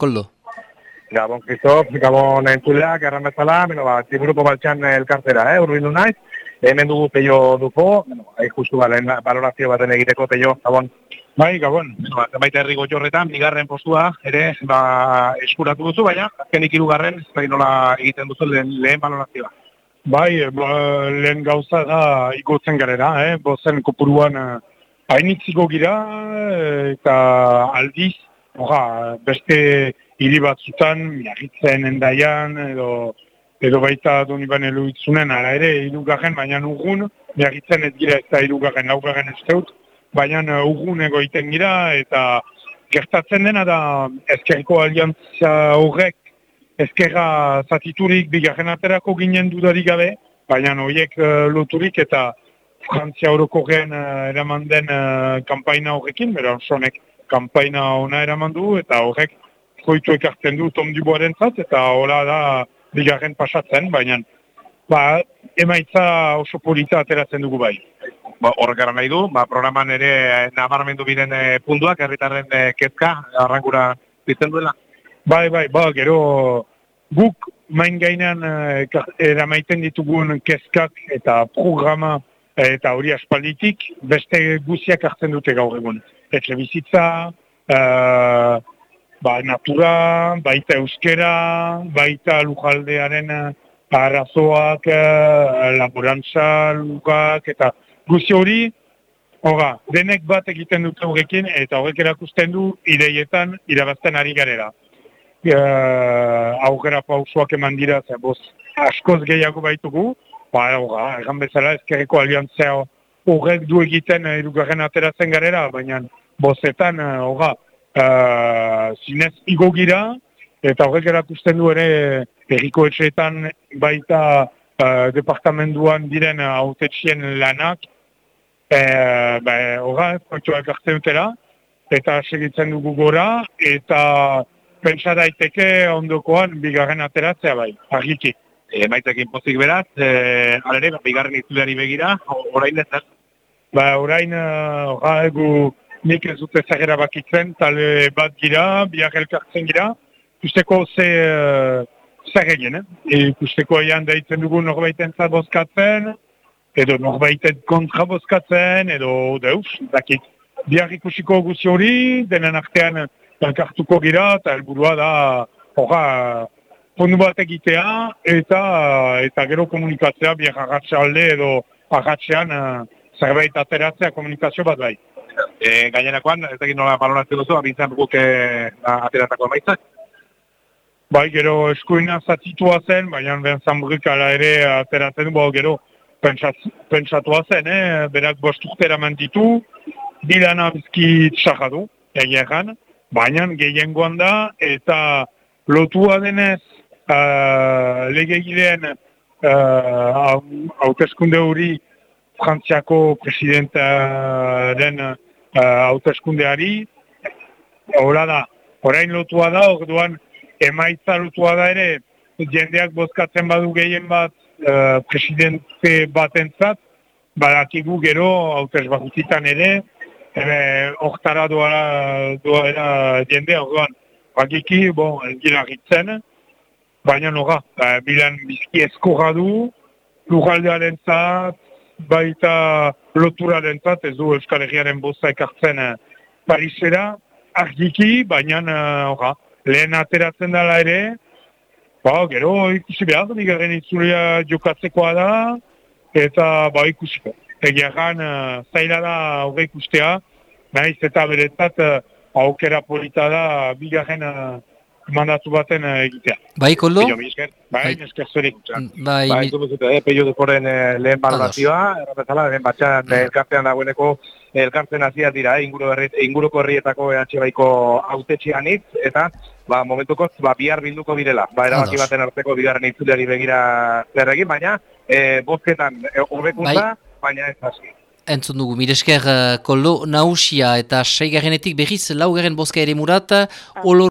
koldo? Gabon, Kristof, Gabon entzuleak, erran bezala, bueno, ba, tiburuko baltxan elkartera, eh, urbildu naiz. Hemen dugu peio duko, bueno, hain justu balen balorazio baten egiteko peio, Gabon. Bai, Gabon. Bueno, ba, zenbait herri gotxorretan, bigarren postua, ere, ba, eskuratu duzu, baina, azkenik hirugarren, ez nola egiten duzu lehen, lehen balorazioa. Bai, ba, lehen gauza da ikotzen garera, eh? bozen kopuruan eh, hainitziko gira eh, eta aldiz, oha, beste hiri batzutan, miagitzen endaian, edo, edo baita doni bane luitzunen, ala ere, irugarren, baina ugun, miagitzen ez gira ez da irugarren, laugarren ez deut, baina uh, ugun egoiten gira, eta gertatzen dena da ezkerko aliantza horrek, ezkerra zatiturik bigarren aterako ginen dudarik gabe, baina horiek uh, loturik eta Frantzia orokorrean uh, eraman den uh, kampaina horrekin, bera sonek kampaina ona eraman du, eta horrek koitu ekartzen du Tom Duboaren zat, eta hola da bigarren pasatzen, baina ba, emaitza oso polita ateratzen dugu bai. Ba, horrek nahi du, ba, programan ere nabarmendu biren e, punduak, herritarren e, kezka, arrangura bizten duela? Bai, bai, ba, gero guk main gainan e, eramaiten ditugun kezkak eta programa eta hori aspalditik beste guziak hartzen dute gaur egun. Etxe bizitza, uh, ba, natura, baita euskera, baita lujaldearen arazoak, uh, laborantza, lukak, eta guzi hori, Hoga, denek bat egiten dute horrekin eta horrek erakusten du ideietan irabazten ari garera. E, aukera pausoak eman dira, ze boz, askoz gehiago baitugu, ba, hoga, egan bezala ezkerreko aliantzea horrek du egiten irugarren ateratzen garera, baina bozetan, hoga, e, zinez igo gira, eta horrek erakusten du ere erriko etxeetan baita e, departamentuan diren autetxien lanak, e, ba, horra, kontxoak hartzen dutela, eta segitzen dugu gora, eta pentsa daiteke ondokoan bigarren ateratzea bai, argiki. E, maitekin pozik beraz, e, alere, bigarren itzuleari begira, orain ez Ba, orain, horra, egu nik ez dute zagera bakitzen, tale bat gira, biar elkartzen gira, kusteko ze uh, zer egin, eh? kusteko aian daitzen dugu norbaiten zabozkatzen, edo norbaiten kontrabozkatzen, edo deus, dakit. Biar ikusiko guzi hori, denen artean elkartuko gira, eta helburua da, horra, fondu bat egitea, eta eta gero komunikatzea, biar agatxe alde, edo agatxean uh, zerbait ateratzea komunikazio bat bai. E, gainerakoan, ez egin nola baloratzen duzu, abintzen guk ateratako emaitzak? Bai, gero eskuina zatitua zen, baina ben zanburrik ala ere ateratzen du, gero pentsatua zen, eh? berak bost urtera mantitu, bilana bizki txajadu, egeran, baina gehiengoan da, eta lotua denez uh, legegilean uh, hauteskunde hori Frantziako presidentaren uh, hauteskundeari, Hora da, orain lotua da, orduan emaitza lotua da ere, jendeak bozkatzen badu gehien bat uh, presidente batentzat, badakigu gero hautez bakutitan ere, hortara doa, doa jende, orduan, bakiki, bon, ez gira gitzen, baina noga, ba, bilan bizki eskorra du, lugaldearen zat, baita loturaren zat, ez du Euskal Herriaren bosta ekartzen uh, Parisera, argiki, baina, uh, lehen ateratzen dela ere, Ba, gero ikusi behar, bigarren itzulea jokatzekoa da, eta ba ikusiko. Egia gan, uh, zaila da aurre ikustea, nahiz eta beretzat uh, aukera polita da bigarren uh, mandatu baten uh, egitea. Bai, koldo? Bai, bai, esker zuri. Bai, bai, zuzute, eh, peio dukoren eh, lehen balorazioa, errapetala, lehen batxan mm. elkartean dagoeneko elkartzen hasiak dira, eh, inguru inguruko herrietako EH baiko autetxean hitz, eta ba, momentuko ba, bihar bilduko direla. Ba, erabaki baten arteko bigarren itzuleari begira zerregin, baina e, bozketan e, horrekuntza, bai. baina ez hasi. Entzun dugu, miresker uh, koldo nausia eta seigarrenetik berriz laugarren bozka ere murat,